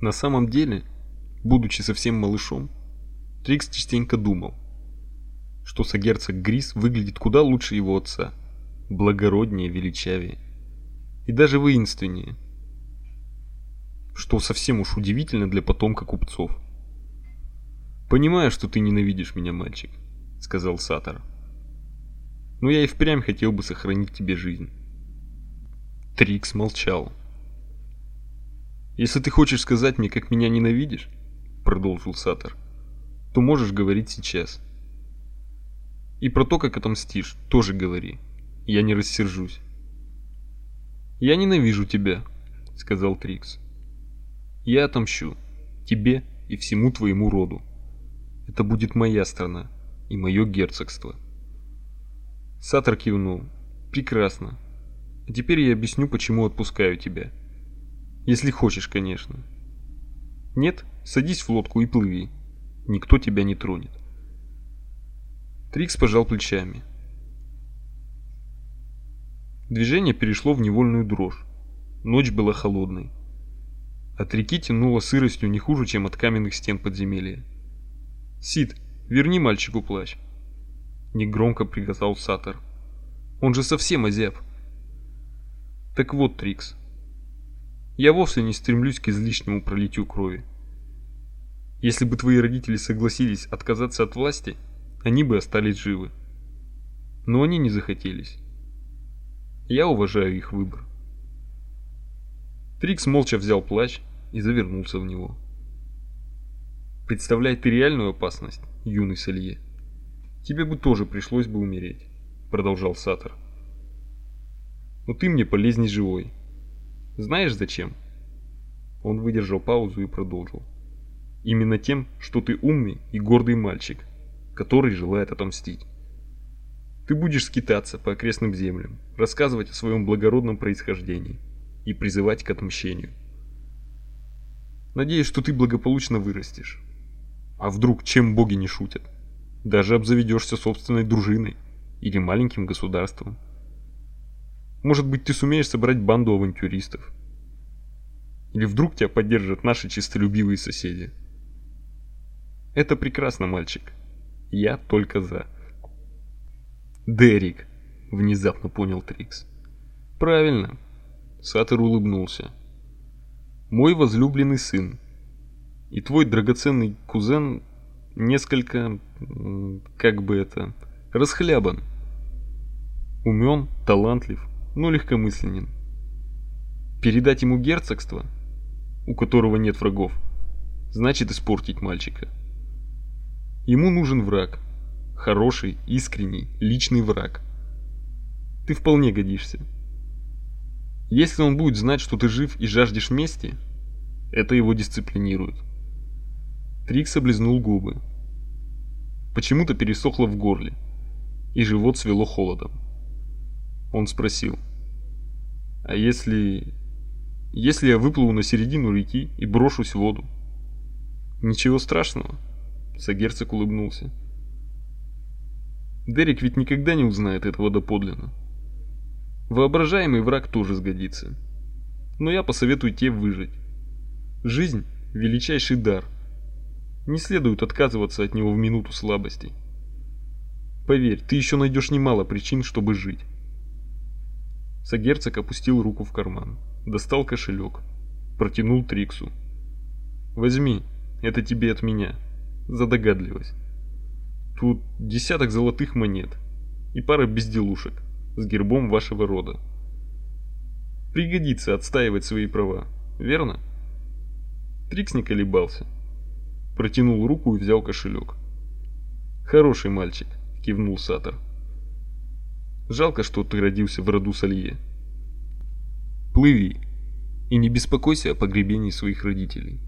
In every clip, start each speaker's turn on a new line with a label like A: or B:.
A: На самом деле, будучи совсем малышом, Трикс частенько думал, что сагерцог Грис выглядит куда лучше его отца, благороднее, величавее и даже воинственнее, что совсем уж удивительно для потомка купцов. «Понимаю, что ты ненавидишь меня, мальчик», — сказал Сатор. «Но я и впрямь хотел бы сохранить тебе жизнь». Трикс молчал. Если ты хочешь сказать мне, как меня ненавидишь, продолжил Сатор, то можешь говорить сейчас. И про то, как отомстишь, тоже говори. Я не рассержусь. Я ненавижу тебя, сказал Трикс. Я отомщу тебе и всему твоему роду. Это будет моя страна и мое герцогство. Сатор кивнул. Прекрасно. А теперь я объясню, почему отпускаю тебя. Если хочешь, конечно. Нет, садись в лодку и плыви. Никто тебя не тронет. Трикс пожал плечами. Движение перешло в невольную дрожь. Ночь была холодной. От реки тянуло сыростью не хуже, чем от каменных стен подземелья. «Сид, верни мальчику плащ!» Негромко приказал Сатор. «Он же совсем озяб!» «Так вот, Трикс, я вовсе не стремлюсь к излишнему пролитию крови. Если бы твои родители согласились отказаться от власти, они бы остались живы. Но они не захотелись. Я уважаю их выбор. Трикс молча взял плащ и завернулся в него. Представляй ты реальную опасность, юный Салье. Тебе бы тоже пришлось бы умереть, продолжал Сатор. Но ты мне полезней живой. Знаешь зачем? Он выдержал паузу и продолжил. Именно тем, что ты умный и гордый мальчик, который желает отомстить. Ты будешь скитаться по окрестным землям, рассказывать о своем благородном происхождении и призывать к отмщению. Надеюсь, что ты благополучно вырастешь. А вдруг чем боги не шутят? Даже обзаведешься собственной дружиной или маленьким государством. Может быть, ты сумеешь собрать банду авантюристов. Или вдруг тебя поддержат наши чистолюбивые соседи. Это прекрасно, мальчик. Я только за. Дерек, внезапно понял Трикс. Правильно. Сатор улыбнулся. Мой возлюбленный сын. И твой драгоценный кузен несколько, как бы это, расхлябан. Умен, талантлив, но легкомысленен. Передать ему герцогство, у которого нет врагов, значит испортить мальчика. Ему нужен враг, хороший, искренний, личный враг. Ты вполне годишься. Если он будет знать, что ты жив и жаждешь мести, это его дисциплинирует. Трикс облизнул губы. Почему-то пересохло в горле, и живот свело холодом. Он спросил: "А если если я выплыву на середину реки и брошусь в воду?" "Ничего страшного", Сагерцог улыбнулся. Дерек ведь никогда не узнает этого доподлинно. Воображаемый враг тоже сгодится. Но я посоветую тебе выжить. Жизнь величайший дар. Не следует отказываться от него в минуту слабости. Поверь, ты еще найдешь немало причин, чтобы жить. Сагерцог опустил руку в карман, достал кошелек, протянул Триксу. Возьми, это тебе от меня, за догадливость. Тут десяток золотых монет и пара безделушек с гербом вашего рода. Пригодится отстаивать свои права, верно? Трикс не колебался. Протянул руку и взял кошелек. Хороший мальчик, кивнул Сатор. Жалко, что ты родился в роду Салье. Плыви и не беспокойся о погребении своих родителей.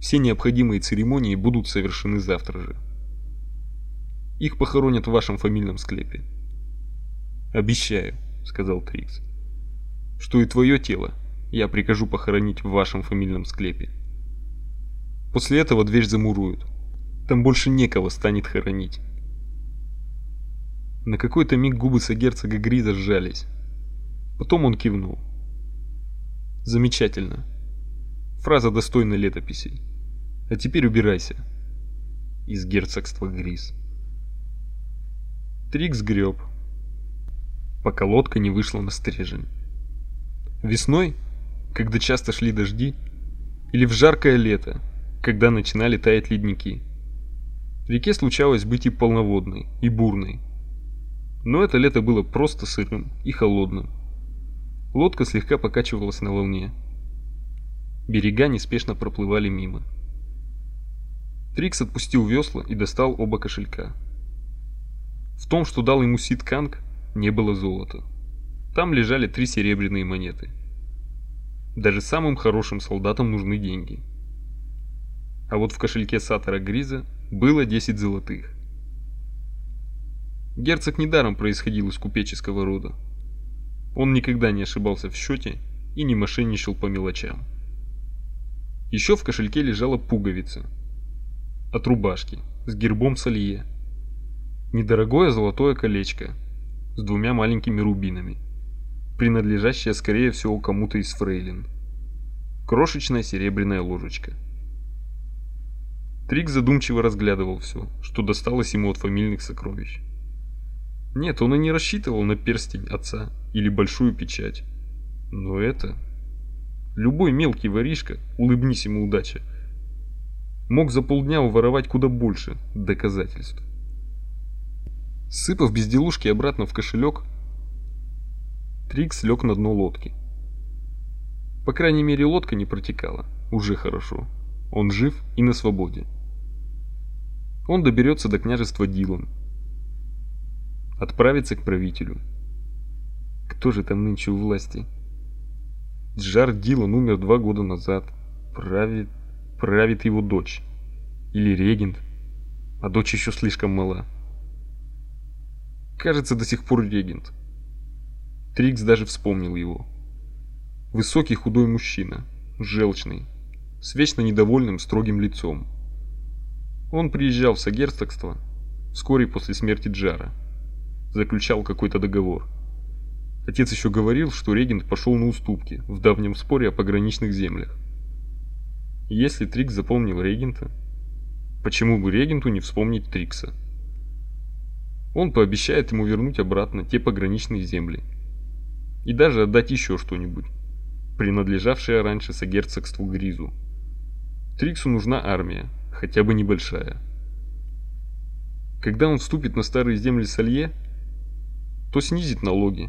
A: Все необходимые церемонии будут совершены завтра же. Их похоронят в вашем фамильном склепе. Обещаю, сказал Трикс, что и твое тело я прикажу похоронить в вашем фамильном склепе. После этого дверь замуруют. Там больше некого станет хоронить. На какой-то миг губы сагерцога Гриза сжались. Потом он кивнул. Замечательно. Фраза достойна летописей. А теперь убирайся. Из герцогства Грис. Трикс греб, пока лодка не вышла на стрежень. Весной, когда часто шли дожди, или в жаркое лето, когда начинали таять ледники. Реке случалось быть и полноводной, и бурной. Но это лето было просто сырым и холодным. Лодка слегка покачивалась на волне. Берега неспешно проплывали мимо. Трикс отпустил весла и достал оба кошелька. В том, что дал ему Сид Канг, не было золота. Там лежали три серебряные монеты. Даже самым хорошим солдатам нужны деньги. А вот в кошельке Сатора Гриза было 10 золотых. Герцог недаром происходил из купеческого рода. Он никогда не ошибался в счете и не мошенничал по мелочам. Еще в кошельке лежала пуговица от рубашки с гербом Салье. Недорогое золотое колечко с двумя маленькими рубинами, принадлежащее скорее всего кому-то из фрейлин. Крошечная серебряная ложечка. Трик задумчиво разглядывал все, что досталось ему от фамильных сокровищ. Нет, он и не рассчитывал на перстень отца или большую печать. Но это... Любой мелкий воришка, улыбнись ему удача, мог за полдня уворовать куда больше доказательств. Сыпав безделушки обратно в кошелек, Трикс лег на дно лодки. По крайней мере, лодка не протекала. Уже хорошо. Он жив и на свободе. Он доберется до княжества Дилан. Отправится к правителю. Кто же там нынче у власти? Джар Дилан умер два года назад. Правит, правит его дочь. Или регент. А дочь еще слишком мала. Кажется, до сих пор регент. Трикс даже вспомнил его. Высокий худой мужчина, желчный, с вечно недовольным строгим лицом. Он приезжал в сагерцогство вскоре после смерти Джара. Заключал какой-то договор. Отец еще говорил, что регент пошел на уступки в давнем споре о пограничных землях. Если Трикс запомнил регента, почему бы регенту не вспомнить Трикса? Он пообещает ему вернуть обратно те пограничные земли. И даже отдать еще что-нибудь, принадлежавшее раньше сагерцогству Гризу. Триксу нужна армия, хотя бы небольшая. Когда он вступит на старые земли Салье, то снизит налоги,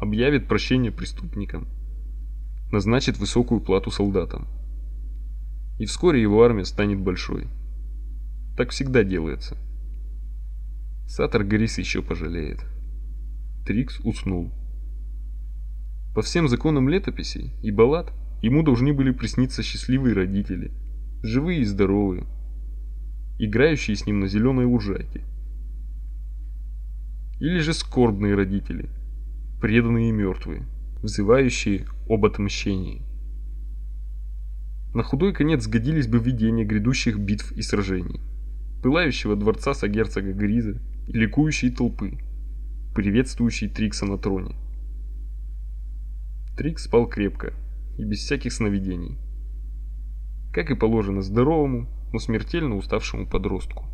A: объявит прощение преступникам, назначит высокую плату солдатам. И вскоре его армия станет большой. Так всегда делается. Сатор Грис еще пожалеет. Трикс уснул. По всем законам летописей и баллад ему должны были присниться счастливые родители, живые и здоровые, играющие с ним на зеленой лужайке. Или же скорбные родители, преданные и мертвые, взывающие об отмщении. На худой конец сгодились бы видения грядущих битв и сражений, пылающего дворца сагерцога Гриза и ликующей толпы, приветствующей Трикса на троне. Трикс спал крепко и без всяких сновидений, как и положено здоровому, но смертельно уставшему подростку.